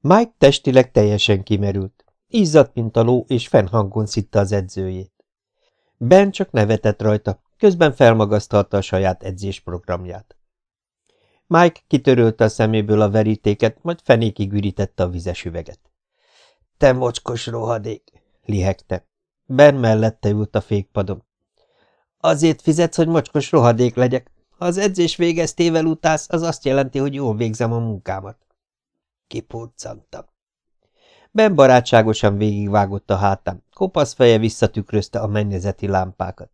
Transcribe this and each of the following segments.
Mike testileg teljesen kimerült. Izzadt, mint a ló, és fennhangon szitta az edzőjét. Ben csak nevetett rajta, közben felmagasztalta a saját edzésprogramját. Mike kitörölte a szeméből a verítéket, majd fenékig ürítette a vizes üveget. – Te mocskos rohadék! – lihegte. Ben mellette ült a fékpadon. – Azért fizetsz, hogy mocskos rohadék legyek. Ha az edzés végeztével utálsz, az azt jelenti, hogy jól végzem a munkámat. Kipurcantam. Ben barátságosan végigvágott a hátán, kopasz feje visszatükrözte a mennyezeti lámpákat.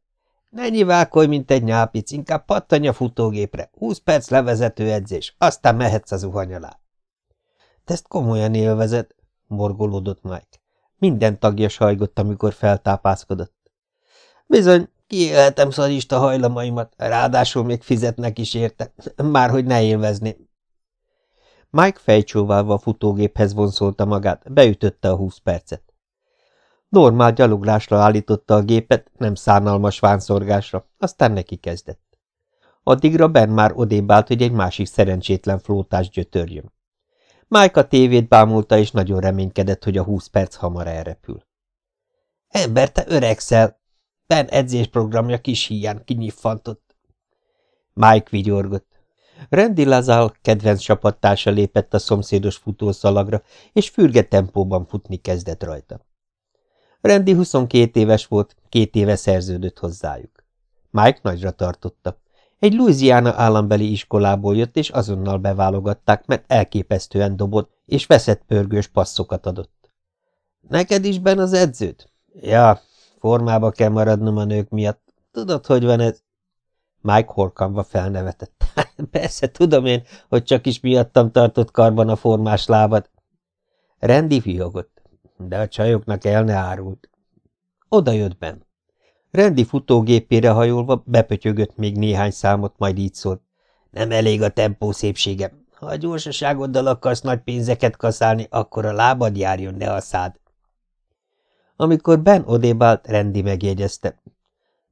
Ne nyilválkolj, mint egy nyápic, inkább pattanj a futógépre. Húsz perc levezető edzés, aztán mehetsz az zuhany alá. Te ezt komolyan élvezed, morgolódott Mike. Minden tagja sajgott, amikor feltápászkodott. Bizony, kiélhetem szarista hajlamaimat, ráadásul még fizetnek is érte, már hogy ne élvezném. Mike fejcsóválva a futógéphez vonszolta magát, beütötte a húsz percet. Normál gyaloglásra állította a gépet, nem szánalmas vánszorgásra, aztán neki kezdett. Addigra Ben már odébb állt, hogy egy másik szerencsétlen flótás gyötörjön. Mike a tévét bámulta, és nagyon reménykedett, hogy a húsz perc hamar elrepül. – Ember, te öregszel! Ben edzésprogramja kis híján kinyiffantott. Mike vigyorgott. Randy Lazal kedvenc csapattársa lépett a szomszédos futószalagra, és fürge tempóban futni kezdett rajta. Randy 22 éves volt, két éve szerződött hozzájuk. Mike nagyra tartotta. Egy Louisiana állambeli iskolából jött, és azonnal beválogatták, mert elképesztően dobott, és veszett pörgős passzokat adott. – Neked is ben az edződ? – Ja, formába kell maradnom a nők miatt. Tudod, hogy van ez? Mike horkanva felnevetett. Persze, tudom én, hogy csak is miattam tartott karban a formás lábad. Rendi fihogott, de a csajoknak el ne árult. Oda jött Ben. Rendi futógépére hajolva bepötyögött még néhány számot, majd így szólt. Nem elég a tempó szépsége. Ha a gyorsaságoddal akarsz nagy pénzeket kaszálni, akkor a lábad járjon, ne a szád. Amikor Ben odébált, Rendi megjegyezte.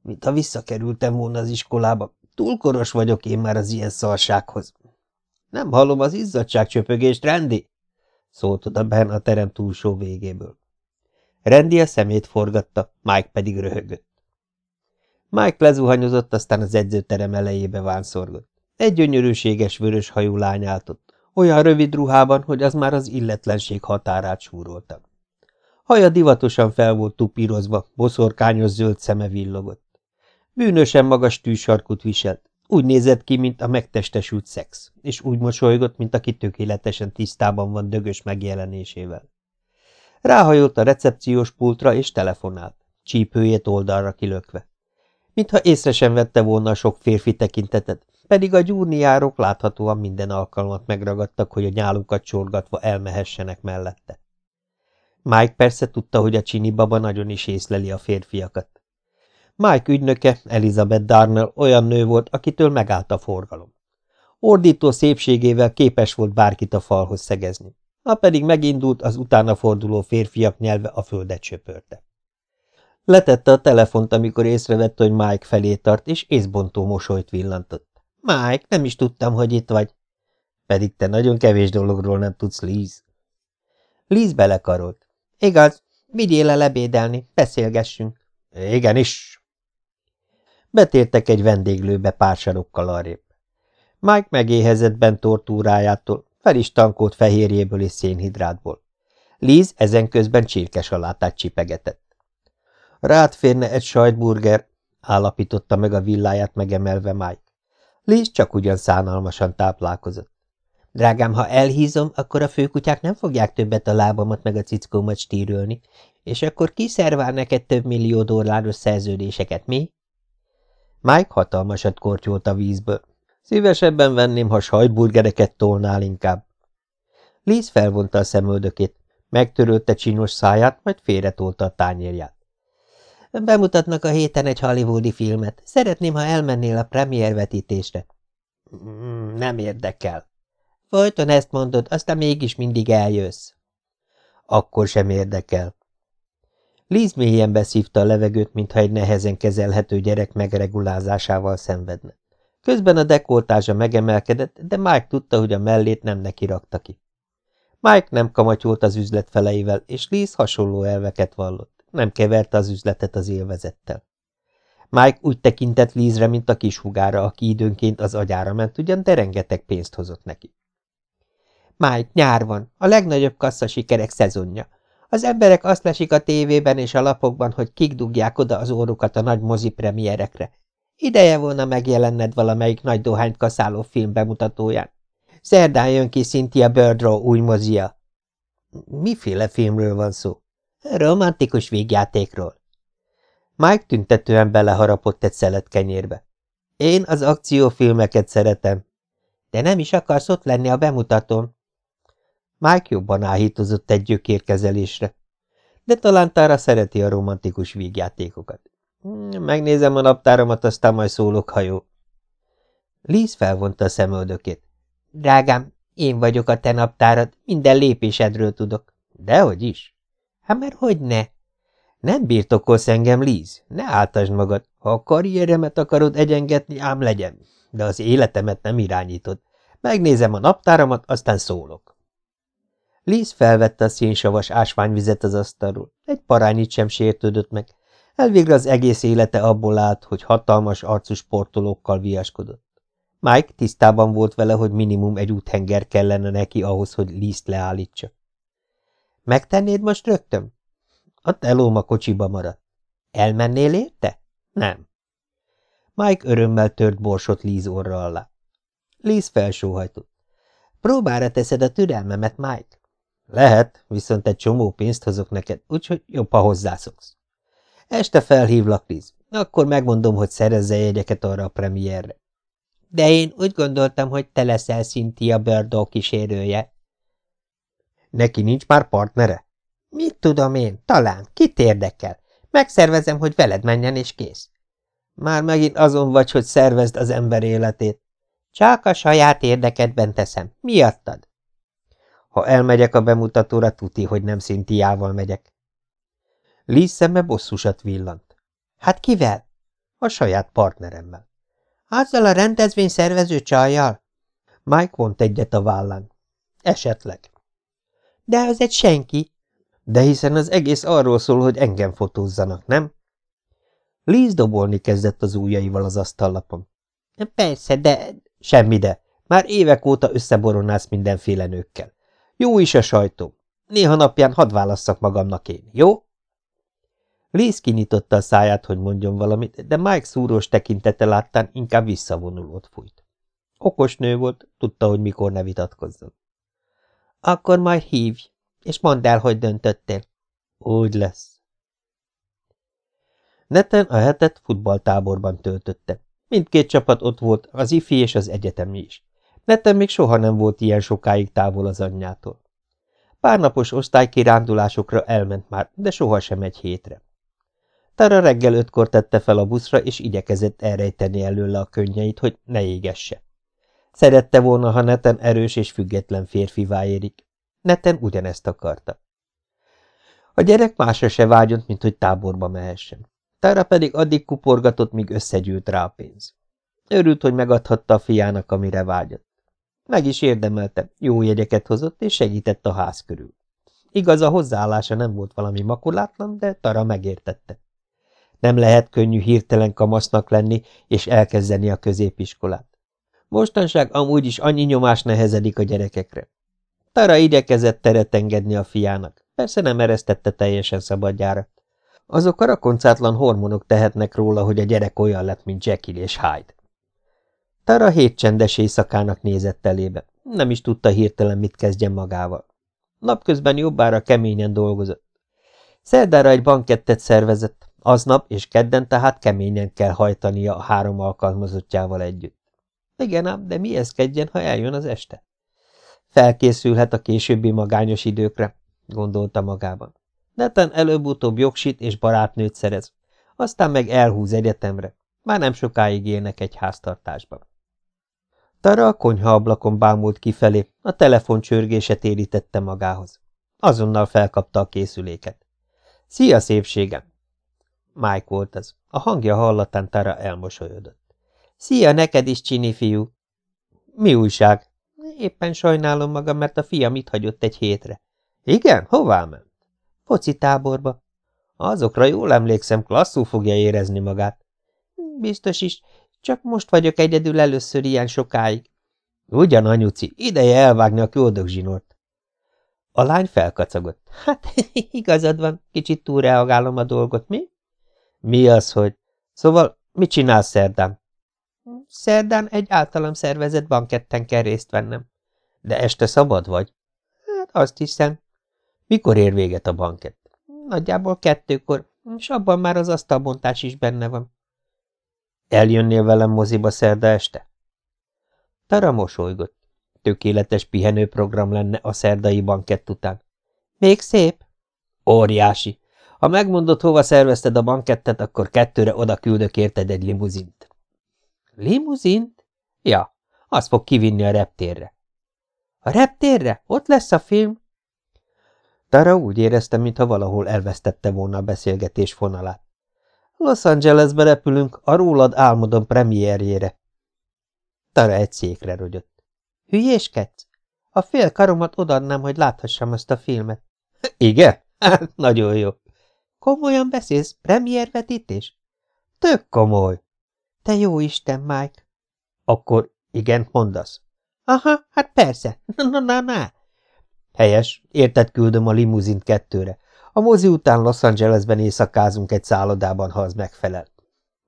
Mint ha visszakerültem volna az iskolába, Túl koros vagyok én már az ilyen szarsághoz. Nem hallom az izzadságcsöpögést, Rendi? szólt oda Ben a terem túlsó végéből. Rendi a szemét forgatta, Mike pedig röhögött. Mike lezuhanyozott, aztán az edzőterem elejébe vánszorgott. Egy gyönyörűséges vörös hajú lány áltott, olyan rövid ruhában, hogy az már az illetlenség határát súrolta. Haja divatosan fel volt tupírozva, boszorkányos zöld szeme villogott. Bűnösen magas tűsarkut viselt. Úgy nézett ki, mint a megtestesült szex, és úgy mosolygott, mint aki tökéletesen tisztában van dögös megjelenésével. Ráhajolt a recepciós pultra, és telefonált, csípőjét oldalra kilökve. Mintha észre sem vette volna a sok férfi tekintetet, pedig a gyúrniárok láthatóan minden alkalmat megragadtak, hogy a nyálukat csorgatva elmehessenek mellette. Mike persze tudta, hogy a csini baba nagyon is észleli a férfiakat. Mike ügynöke, Elizabeth Darnell olyan nő volt, akitől megállt a forgalom. Ordító szépségével képes volt bárkit a falhoz szegezni. Ha pedig megindult, az utána forduló férfiak nyelve a földet söpörte. Letette a telefont, amikor észrevette, hogy Mike felé tart, és észbontó mosolyt villantott. – Mike, nem is tudtam, hogy itt vagy. – Pedig te nagyon kevés dologról nem tudsz, Liz. Liz belekarolt. – Igaz, vigyél el ebédelni, beszélgessünk. – Igenis, Betértek egy vendéglőbe pár sarokkal arrébb. Mike megéhezett bent tortúrájától, fel is tankolt fehérjéből és szénhidrátból. Liz ezen közben csirkesalátát csipegetett. Rád férne egy sajtburger, állapította meg a villáját megemelve Mike. Liz csak ugyan szánalmasan táplálkozott. Drágám, ha elhízom, akkor a főkutyák nem fogják többet a lábamat meg a cickómat stírölni, és akkor ki szervál neked több millió dolláros szerződéseket, mi? Mike hatalmasat kortyolt a vízből. Szívesebben venném, ha sajtburgereket tolnál inkább. Liz felvonta a szemöldökét, megtörölte csinos száját, majd félretolta a tányérját. Bemutatnak a héten egy hollywoodi filmet. Szeretném, ha elmennél a premier vetítésre. Mm, nem érdekel. Folyton ezt mondod, aztán mégis mindig eljössz. Akkor sem érdekel. Liz mélyen beszívta a levegőt, mintha egy nehezen kezelhető gyerek megregulázásával szenvedne. Közben a dekoltása megemelkedett, de Mike tudta, hogy a mellét nem neki rakta ki. Mike nem kamatyolt az üzlet feleivel, és Liz hasonló elveket vallott. Nem keverte az üzletet az élvezettel. Mike úgy tekintett Lizre, mint a kis hugára, aki időnként az agyára ment ugyan, de rengeteg pénzt hozott neki. Mike, nyár van, a legnagyobb kassza sikerek szezonja. Az emberek azt lesik a tévében és a lapokban, hogy kik dugják oda az órukat a nagy mozi premierekre. Ideje volna megjelenned valamelyik nagy dohányt kaszáló film bemutatóján. Szerdán jön ki Cynthia Birdrow új mozia. Miféle filmről van szó? Romantikus végjátékról. Mike tüntetően beleharapott egy szelet kenyérbe. Én az akciófilmeket szeretem. De nem is akarsz ott lenni a bemutatón. Mike jobban áhítozott egy gyökérkezelésre. De talán Tára szereti a romantikus vígjátékokat. Hmm, megnézem a naptáramat, aztán majd szólok, ha jó. Liz felvonta a szemöldökét. Drágám, én vagyok a te naptárad, minden lépésedről tudok. Dehogy is. Hát mert hogy ne? Nem birtokolsz engem, Liz, ne áltasd magad. Ha a karrieremet akarod egyengetni, ám legyen, de az életemet nem irányítod. Megnézem a naptáramat, aztán szólok. Liz felvette a szénsavas ásványvizet az asztalról. Egy parányit sem sértődött meg. Elvégre az egész élete abból állt, hogy hatalmas arcú sportolókkal viaskodott. Mike tisztában volt vele, hogy minimum egy úthenger kellene neki ahhoz, hogy Liz-t leállítsa. Megtennéd most rögtön? A telóm a kocsiba maradt. Elmennél érte? Nem. Mike örömmel tört borsot Liz orra alá. Liz felsóhajtott. Próbára teszed a türelmemet, Mike? Lehet, viszont egy csomó pénzt hozok neked, úgyhogy jobb, ha hozzászoksz. Este felhívlak, Liz. Akkor megmondom, hogy szerezze jegyeket arra a premierre. De én úgy gondoltam, hogy te leszel Cynthia Birdó kísérője. Neki nincs már partnere? Mit tudom én? Talán. Kit érdekel? Megszervezem, hogy veled menjen, és kész. Már megint azon vagy, hogy szervezd az ember életét. Csak a saját érdekedben teszem. Miattad? Ha elmegyek a bemutatóra, tuti, hogy nem Szintiával megyek. Liz szeme bosszusat villant. Hát kivel? A saját partneremmel. Azzal a rendezvény szervező csajjal? Mike vont egyet a vállán. Esetleg. De az egy senki. De hiszen az egész arról szól, hogy engem fotózzanak, nem? Liz dobolni kezdett az ujjaival az asztallapon. Persze, de... Semmi de. Már évek óta összeboronálsz mindenféle nőkkel. Jó is a sajtó. Néha napján hadd válasszak magamnak én, jó? Liz kinyitotta a száját, hogy mondjon valamit, de Mike szúrós tekintete láttán inkább visszavonulót fújt. Okos nő volt, tudta, hogy mikor ne vitatkozzon. Akkor majd hívj, és mondd el, hogy döntöttél. Úgy lesz. Neten a hetet futballtáborban töltötte. Mindkét csapat ott volt, az ifi és az egyetemi is. Neten még soha nem volt ilyen sokáig távol az anyjától. Pár napos osztálykirándulásokra elment már, de sohasem egy hétre. Tara reggel ötkor tette fel a buszra, és igyekezett elrejteni előle a könnyeit, hogy ne égesse. Szerette volna, ha neten erős és független férfi érik. Neten ugyanezt akarta. A gyerek másra se vágyott, mint hogy táborba mehessen. Tara pedig addig kuporgatott, míg összegyűlt rá a pénz. Örült, hogy megadhatta a fiának, amire vágyott. Meg is érdemelte, jó jegyeket hozott, és segített a ház körül. Igaz, a hozzáállása nem volt valami makulátlan, de Tara megértette. Nem lehet könnyű hirtelen kamasznak lenni, és elkezdeni a középiskolát. Mostanság amúgy is annyi nyomás nehezedik a gyerekekre. Tara igyekezett teret engedni a fiának, persze nem eresztette teljesen szabadjára. Azok a rakoncátlan hormonok tehetnek róla, hogy a gyerek olyan lett, mint Jekyll és Hyde. Tara hét csendes éjszakának nézett elébe, nem is tudta hirtelen, mit kezdjen magával. Napközben jobbára keményen dolgozott. Szerdára egy bankettet szervezett, aznap és kedden tehát keményen kell hajtania a három alkalmazottjával együtt. Igen ám, de mieszkedjen, ha eljön az este? Felkészülhet a későbbi magányos időkre, gondolta magában. Neten előbb-utóbb jogsit és barátnőt szerez, aztán meg elhúz egyetemre. Már nem sokáig élnek egy háztartásban. Tara a konyha ablakon bámult kifelé, a telefon csörgése térítette magához. Azonnal felkapta a készüléket. – Szia, szépségem! Mike volt az. A hangja hallatán Tara elmosolyodott. – Szia, neked is, csini fiú! – Mi újság? – Éppen sajnálom magam, mert a fiam itt hagyott egy hétre. Igen? Hová ment? Foci táborba. Azokra jól emlékszem, klasszul fogja érezni magát. Biztos is, csak most vagyok egyedül először ilyen sokáig. Ugyan, anyuci, ideje elvágni a köldögzsinort. A lány felkacagott. Hát, igazad van, kicsit túlreagálom a dolgot, mi? Mi az, hogy? Szóval, mit csinálsz szerdán? Szerdán egy általam szervezett banketten kell részt vennem. De este szabad vagy? Hát azt hiszem. Mikor ér véget a bankett? Nagyjából kettőkor, és abban már az asztalbontás is benne van. Eljönnél velem moziba szerda este? Tara mosolygott. Tökéletes pihenőprogram lenne a szerdai bankett után. Még szép? Óriási. Ha megmondod, hova szervezted a bankettet, akkor kettőre oda küldök érted egy limuzint. Limuzint? Ja, az fog kivinni a reptérre. A reptérre? Ott lesz a film? Tara úgy érezte, mintha valahol elvesztette volna a beszélgetés fonalát. Los Angelesbe repülünk a rólad álmodom premierjére. Tara egy székre rogyott. Hülyéskedsz? A fél karomat odadnám, hogy láthassam ezt a filmet. Igen? Nagyon jó. Komolyan beszélsz? Premiervetítés? Tök komoly. Te jó Isten, Mike. Akkor igen, mondasz. Aha, hát persze. Na-na-na. Helyes, érted küldöm a limuzint kettőre. A mozi után Los Angelesben éjszakázunk egy szállodában, ha az megfelel.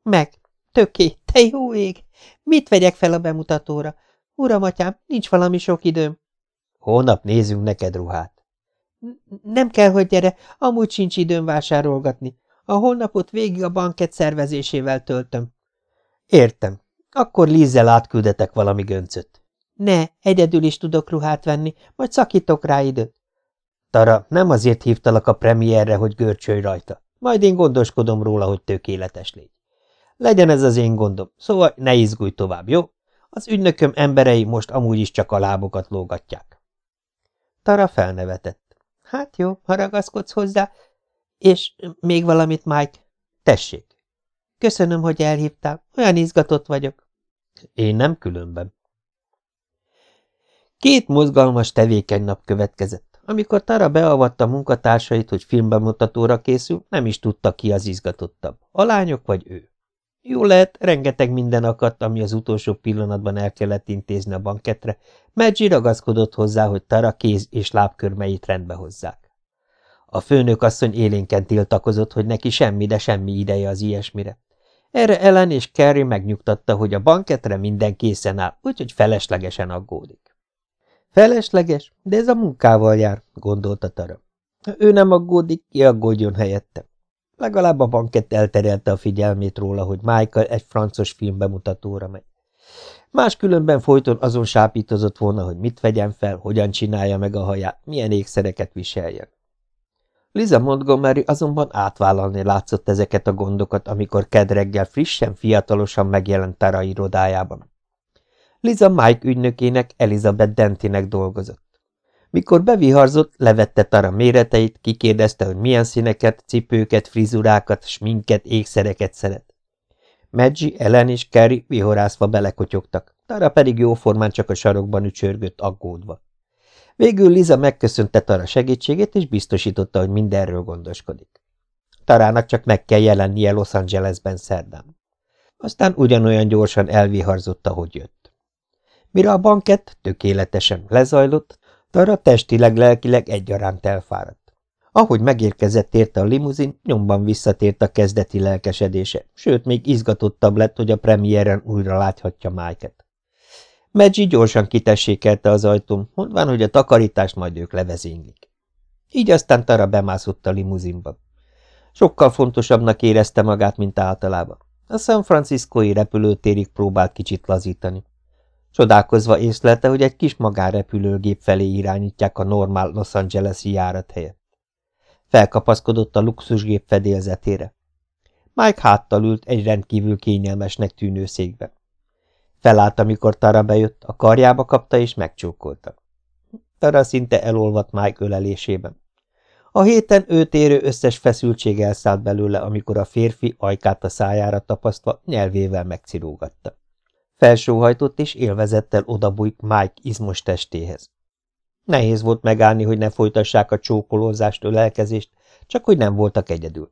Meg. Töké, te jó ég! Mit vegyek fel a bemutatóra? Uram, atyám, nincs valami sok időm. Hónap nézünk neked ruhát. Nem kell, hogy gyere, amúgy sincs időm vásárolgatni. A holnapot végig a banket szervezésével töltöm. Értem. Akkor Lízzel átküldetek valami göncöt. Ne, egyedül is tudok ruhát venni, majd szakítok rá időt. Tara, nem azért hívtalak a premierre, hogy görcsölj rajta. Majd én gondoskodom róla, hogy tökéletes légy. Legyen ez az én gondom, szóval ne izgulj tovább, jó? Az ügynököm emberei most amúgy is csak a lábokat lógatják. Tara felnevetett. Hát jó, ha ragaszkodsz hozzá. És még valamit, Mike? Tessék. Köszönöm, hogy elhívtál. Olyan izgatott vagyok. Én nem különben. Két mozgalmas tevékeny nap következett. Amikor Tara beavatta munkatársait, hogy filmbemutatóra készül, nem is tudta ki az izgatottabb, a lányok vagy ő. Jó lehet, rengeteg minden akadt, ami az utolsó pillanatban el kellett intézni a banketre, Maggie ragaszkodott hozzá, hogy Tara kéz és lábkörmeit rendbe hozzák. A főnök asszony élénken tiltakozott, hogy neki semmi, de semmi ideje az ilyesmire. Erre Ellen és Carrie megnyugtatta, hogy a banketre minden készen áll, úgyhogy feleslegesen aggódik. Felesleges, de ez a munkával jár, gondolta Tara. Ha ő nem aggódik, ki aggódjon helyette. Legalább a bankett elterelte a figyelmét róla, hogy Michael egy francos film bemutatóra megy. Máskülönben folyton azon sápítozott volna, hogy mit vegyen fel, hogyan csinálja meg a haját, milyen ékszereket viseljen. Liza Montgomery azonban átvállalni látszott ezeket a gondokat, amikor kedreggel frissen, fiatalosan megjelent Tara irodájában. Liza Mike ügynökének, Elizabeth Dentinek dolgozott. Mikor beviharzott, levette Tara méreteit, kikérdezte, hogy milyen színeket, cipőket, frizurákat, sminket, ékszereket szeret. Maggie, Ellen és Carrie vihorászva belekotyogtak, Tara pedig jóformán csak a sarokban ücsörgött aggódva. Végül Liza megköszönte Tara segítségét, és biztosította, hogy mindenről gondoskodik. Tarának csak meg kell jelennie Los Angelesben szerdán. Aztán ugyanolyan gyorsan elviharzott, ahogy jött. Mire a bankett tökéletesen lezajlott, Tara testileg-lelkileg egyaránt elfáradt. Ahogy megérkezett érte a limuzin, nyomban visszatért a kezdeti lelkesedése, sőt, még izgatottabb lett, hogy a premiéren újra láthatja Mike-et. Maggie gyorsan kitessékelte az ajtón, mondván, hogy a takarítást majd ők levezénylik. Így aztán Tara bemászott a limuzinba. Sokkal fontosabbnak érezte magát, mint általában. A San Franciscoi repülőtérig próbált kicsit lazítani. Csodálkozva észlelte, hogy egy kis magánrepülőgép felé irányítják a normál Los Angeles-i járat helyett. Felkapaszkodott a luxusgép fedélzetére. Mike háttal ült egy rendkívül kényelmesnek tűnő székbe. Felállt, amikor Tara bejött, a karjába kapta és megcsókolta. Tara szinte elolvadt Mike ölelésében. A héten őt érő összes feszültség elszállt belőle, amikor a férfi ajkát a szájára tapasztva nyelvével megcirógatta. Felsóhajtott és élvezettel odabújt Mike izmos testéhez. Nehéz volt megállni, hogy ne folytassák a csókolózást, ölelkezést, csak hogy nem voltak egyedül.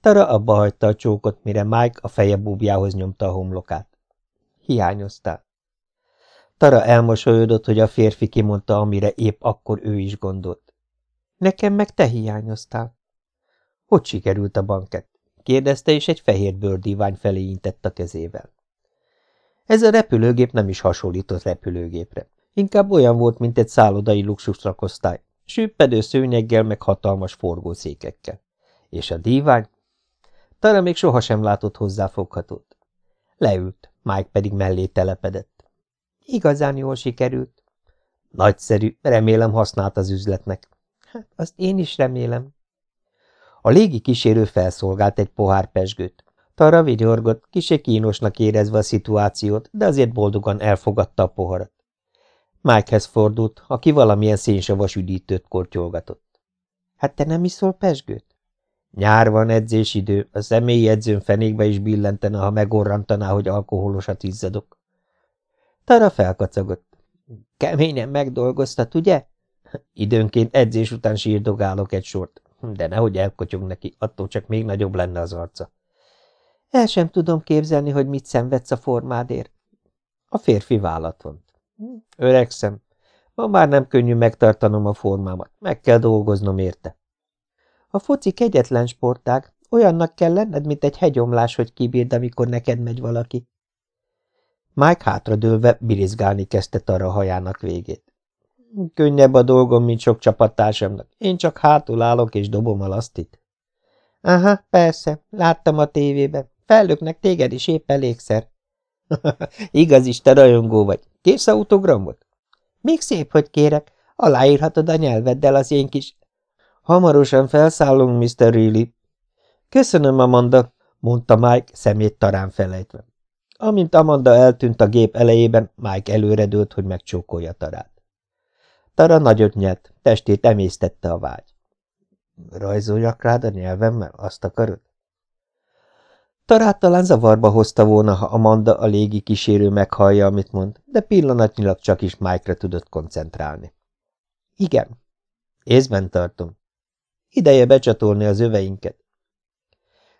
Tara abba hagyta a csókot, mire Mike a feje búbjához nyomta a homlokát. Hiányoztál. Tara elmosolyodott, hogy a férfi kimondta, amire épp akkor ő is gondolt. Nekem meg te hiányoztál. Hogy sikerült a banket? kérdezte, és egy fehér bőrdívány felé intett a kezével. Ez a repülőgép nem is hasonlított repülőgépre. Inkább olyan volt, mint egy szállodai luxusrakosztály, süppedő szőnyeggel meg hatalmas forgószékekkel. És a dívány? Tara még sohasem látott hozzá foghatót. Leült, Mike pedig mellé telepedett. Igazán jól sikerült. Nagyszerű, remélem használt az üzletnek. Hát, azt én is remélem. A légi kísérő felszolgált egy pohár pesgőt. Tara vigyorgott, kisé kínosnak érezve a szituációt, de azért boldogan elfogadta a poharat. Mikehez fordult, aki valamilyen szénsavas üdítőt kortyolgatott. – Hát te nem iszol pesgőt? Nyár van, edzésidő, a személyi edzőn fenékbe is billentene, ha megorrantaná, hogy alkoholosat izzadok. Tara felkacagott. Keményen megdolgoztat, ugye? Időnként edzés után sírdogálok egy sort, de nehogy elkotyog neki, attól csak még nagyobb lenne az arca. El sem tudom képzelni, hogy mit szenvedsz a formádért. A férfi vállat vont. Öregszem. Ma már nem könnyű megtartanom a formámat, meg kell dolgoznom érte. A foci kegyetlen sportág, olyannak kell lenned, mint egy hegyomlás, hogy kibírd, amikor neked megy valaki. Mike hátradőlve birizgálni kezdte Tara hajának végét. Könnyebb a dolgom, mint sok csapattársamnak. Én csak hátul állok és dobom a lasztit. Aha, persze, láttam a tévében. Fellöknek téged is épp elégszer. Igaz is, te rajongó vagy. Kész autogramot? Még szép, hogy kérek. Aláírhatod a nyelveddel az én kis... Hamarosan felszállunk, Mr. Reilly. Köszönöm, Amanda, mondta Mike szemét tarán felejtve. Amint Amanda eltűnt a gép elejében, Mike előredőlt, hogy megcsókolja Tarát. Tara nagyot nyert, testét emésztette a vágy. Rajzoljak rád a nyelvemmel, azt akarod? Tarát talán zavarba hozta volna, ha Amanda a légi kísérő meghallja, amit mond, de pillanatnyilag csak is Mike-ra tudott koncentrálni. Igen. Észben tartom. Ideje becsatolni az öveinket.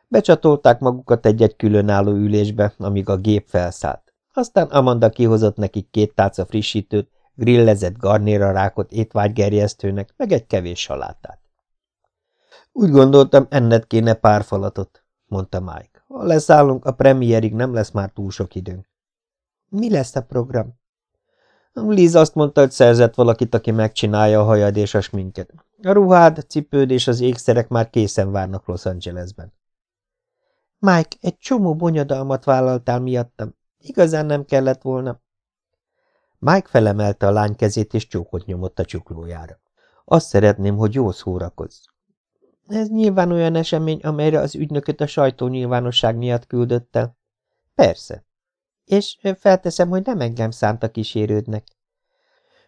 Becsatolták magukat egy-egy különálló ülésbe, amíg a gép felszállt. Aztán Amanda kihozott nekik két tálca frissítőt, grillezett garnérarákot étvágygerjesztőnek, meg egy kevés salátát. Úgy gondoltam, enned kéne pár falatot, mondta Mike. Ha leszállunk, a premierig nem lesz már túl sok időnk. Mi lesz a program? Liz azt mondta, hogy szerzett valakit, aki megcsinálja a hajad és a sminket. A ruhád, cipőd és az ékszerek már készen várnak Los Angelesben. Mike, egy csomó bonyodalmat vállaltál miattam. Igazán nem kellett volna. Mike felemelte a lány kezét és csókot nyomott a csuklójára. Azt szeretném, hogy jól szórakozz. Ez nyilván olyan esemény, amelyre az ügynököt a sajtó nyilvánosság miatt küldött el. Persze. És felteszem, hogy nem engem szánt a kísérődnek.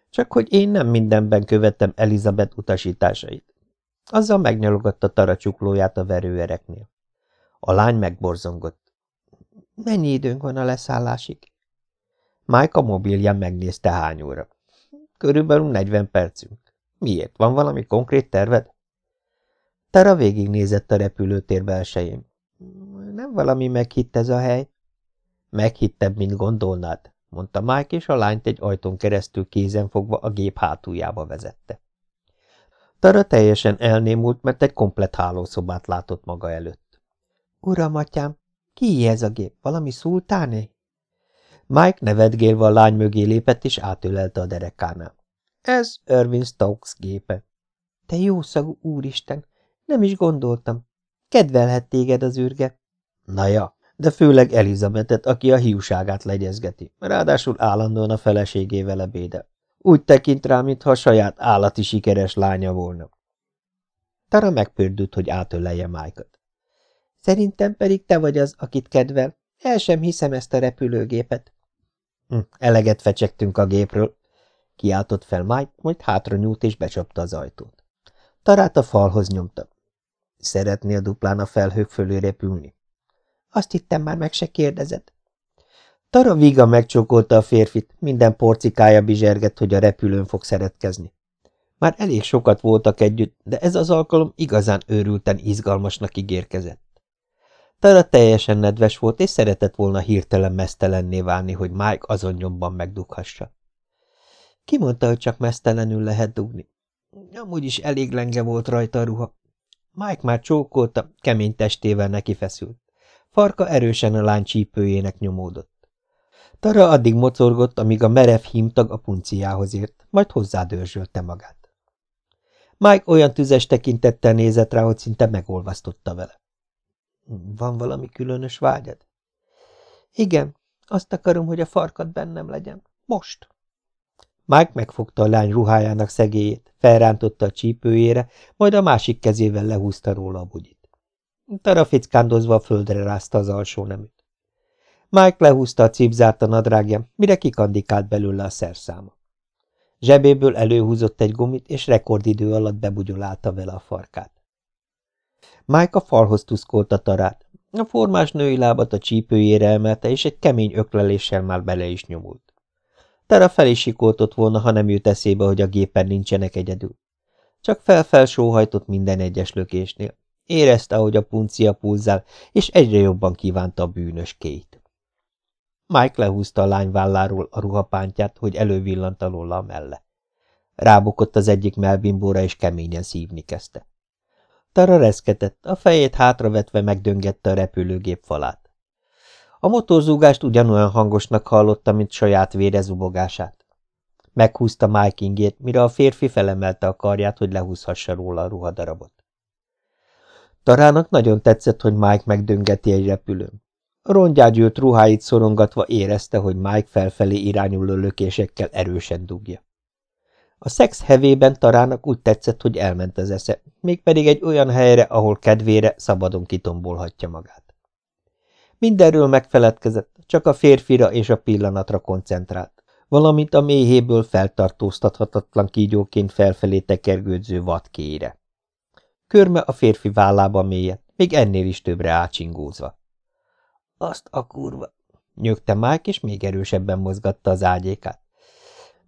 Csak hogy én nem mindenben követtem Elizabeth utasításait. Azzal megnyalogatta Tara csuklóját a verőereknél. A lány megborzongott. Mennyi időnk van a leszállásig? Mike a mobilján megnézte hány óra. Körülbelül 40 percünk. Miért? Van valami konkrét terved? Tara végignézett a repülőtér belsején. Nem valami meghitt ez a hely? Meghittebb, mint gondolnád, mondta Mike, és a lányt egy ajtón keresztül kézen fogva a gép hátuljába vezette. Tara teljesen elnémult, mert egy komplet hálószobát látott maga előtt. Uram, atyám, ki ez a gép? Valami szultáné? Mike nevetgélve a lány mögé lépett, és átölelte a derekánál. Ez Irvin Stokes gépe. Te jó szagú úristen, nem is gondoltam. Kedvelhet téged az űrge. Na ja, de főleg Elizabetet, aki a hiúságát legyezgeti, ráadásul állandóan a feleségével ebédel. Úgy tekint rá, mintha a saját állati sikeres lánya volna. Tara megpördült, hogy átölelje Mike-ot. Szerintem pedig te vagy az, akit kedvel. El sem hiszem ezt a repülőgépet. Hm, eleget fecsegtünk a gépről, kiáltott fel Mike, majd hátra nyúlt és becsapta az ajtót. Tarát a falhoz nyomta. Szeretnél duplán a felhők fölé repülni? Azt hittem már meg se kérdezed. Tara Viga megcsókolta a férfit, minden porcikája bizsergett, hogy a repülőn fog szeretkezni. Már elég sokat voltak együtt, de ez az alkalom igazán őrülten izgalmasnak ígérkezett. Tara teljesen nedves volt, és szeretett volna hirtelen mesztelenné válni, hogy Mike azon nyomban megdughassa. Ki mondta, hogy csak mesztelenül lehet dugni? Amúgy is elég lenge volt rajta a ruha. Mike már csókolta, kemény testével neki feszült. Farka erősen a lány csípőjének nyomódott. Tara addig mocorgott, amíg a merev hímtag a punciához ért, majd hozzádörzsölte magát. Mike olyan tüzes tekintettel nézett rá, hogy szinte megolvasztotta vele. Van valami különös vágyad? Igen, azt akarom, hogy a farkad bennem legyen. Most. Mike megfogta a lány ruhájának szegélyét, felrántotta a csípőjére, majd a másik kezével lehúzta róla a bugyit. Tara fickándozva a földre rázta az alsó neműt. Mike lehúzta a cipzárt a nadrágján, mire kikandikált belőle a szerszáma. Zsebéből előhúzott egy gumit, és rekordidő alatt bebugyolálta vele a farkát. Mike a falhoz tuszkolta tarát. A formás női lábat a csípőjére emelte, és egy kemény ökleléssel már bele is nyomult. Tara fel is sikoltott volna, ha nem jut eszébe, hogy a gépen nincsenek egyedül. Csak fel-fel sóhajtott minden egyes lökésnél. Érezte, ahogy a puncia pulzál, és egyre jobban kívánta a bűnös két. Mike lehúzta a lány válláról a ruhapántját, hogy elővillant alól a melle. Rábukott az egyik melbimbóra, és keményen szívni kezdte. Tara reszketett, a fejét hátravetve megdöngette a repülőgép falát. A motorzúgást ugyanolyan hangosnak hallotta, mint saját vére zubogását. Meghúzta Mike ingét, mire a férfi felemelte a karját, hogy lehúzhassa róla a ruhadarabot. Tarának nagyon tetszett, hogy Mike megdöngeti egy repülőn. A rongyágyűlt ruháit szorongatva érezte, hogy Mike felfelé irányuló lökésekkel erősen dugja. A szex hevében Tarának úgy tetszett, hogy elment az esze, mégpedig egy olyan helyre, ahol kedvére szabadon kitombolhatja magát. Mindenről megfeledkezett, csak a férfira és a pillanatra koncentrált, valamint a méhéből feltartóztathatatlan kígyóként felfelé tekergődző vadkére. Körme a férfi vállába mélye, még ennél is többre ácsingózva. Azt a kurva! nyögte Mike, és még erősebben mozgatta az ágyékát.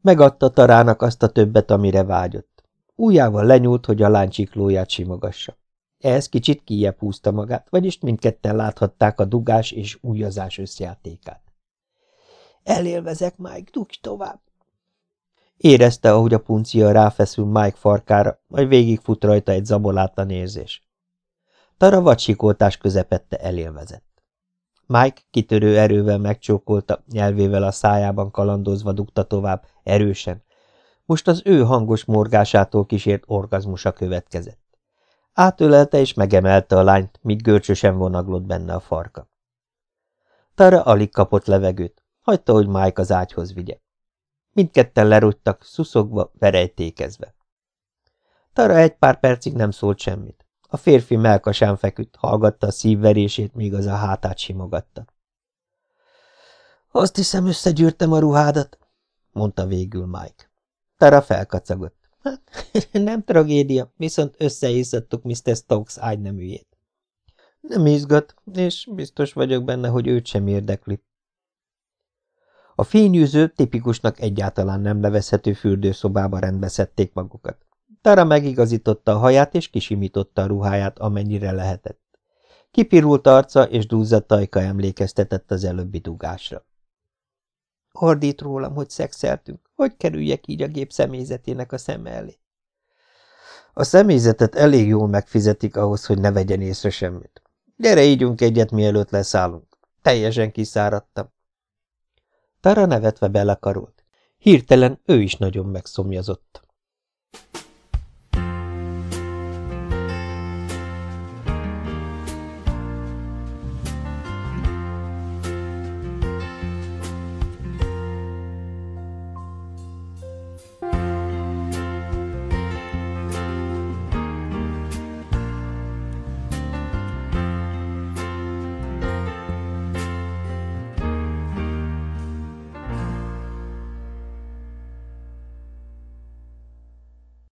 Megadta Tarának azt a többet, amire vágyott. Újjával lenyúlt, hogy a lány csiklóját simogassa. Ehhez kicsit kijebb húzta magát, vagyis mindketten láthatták a dugás és újazás összjátékát. Elélvezek, Mike, dugj tovább! Érezte, ahogy a puncia ráfeszül Mike farkára, majd végigfut rajta egy zabolátlan érzés. Tara vadsikoltás közepette elélvezett. Mike kitörő erővel megcsókolta, nyelvével a szájában kalandozva dugta tovább, erősen. Most az ő hangos morgásától kísért orgazmusa következett. Átölelte és megemelte a lányt, míg görcsösen vonaglott benne a farka. Tara alig kapott levegőt, hagyta, hogy Mike az ágyhoz vigye. Mindketten lerúgtak, szuszogva, verejtékezve. Tara egy pár percig nem szólt semmit. A férfi melkasán feküdt, hallgatta a szívverését, míg az a hátát simogatta. Azt hiszem, összegyűrtem a ruhádat, mondta végül Mike. Tara felkacagott. Nem tragédia, viszont összeizzadtuk Mr. Stokes ágyneműjét. Nem izgat, és biztos vagyok benne, hogy őt sem érdekli. A fényűző, tipikusnak egyáltalán nem levezhető fürdőszobába rendbeszedték magukat. Tara megigazította a haját, és kisimította a ruháját, amennyire lehetett. Kipirult arca és dúzzadt tajka emlékeztetett az előbbi dugásra. Ordít rólam, hogy szexeltünk. Hogy kerüljek így a gép személyzetének a szeme elé? A személyzetet elég jól megfizetik ahhoz, hogy ne vegyen észre semmit. Gyere, ígyunk egyet, mielőtt leszállunk. Teljesen kiszáradtam. Tara nevetve belekarolt. Hirtelen ő is nagyon megszomjazott.